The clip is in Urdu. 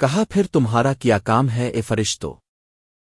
کہا پھر تمہارا کیا کام ہے اے فرشتو؟